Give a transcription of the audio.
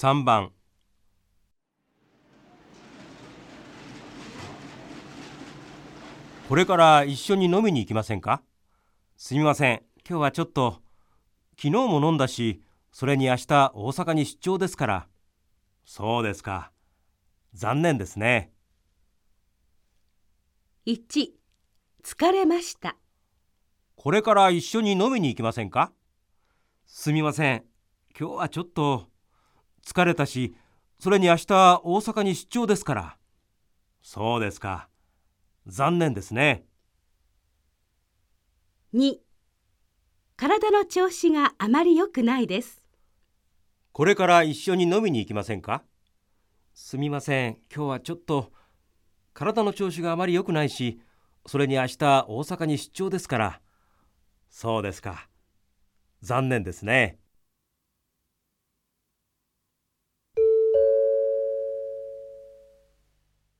3番。これから一緒に飲みに行きませんか？すみません。今日はちょっと昨日も飲んだしそれに明日大阪に出張ですから。そうですか。残念ですね。1疲れました。これから一緒に飲みに行きませんか？すみません。今日はちょっと疲れたしそれに明日大阪に出張ですから。そうですか。残念ですね。2体の調子があまり良くないです。これから一緒に飲みに行きませんか？すみません。今日はちょっと体の調子があまり良くないしそれに明日大阪に出張ですから。そうですか。残念ですね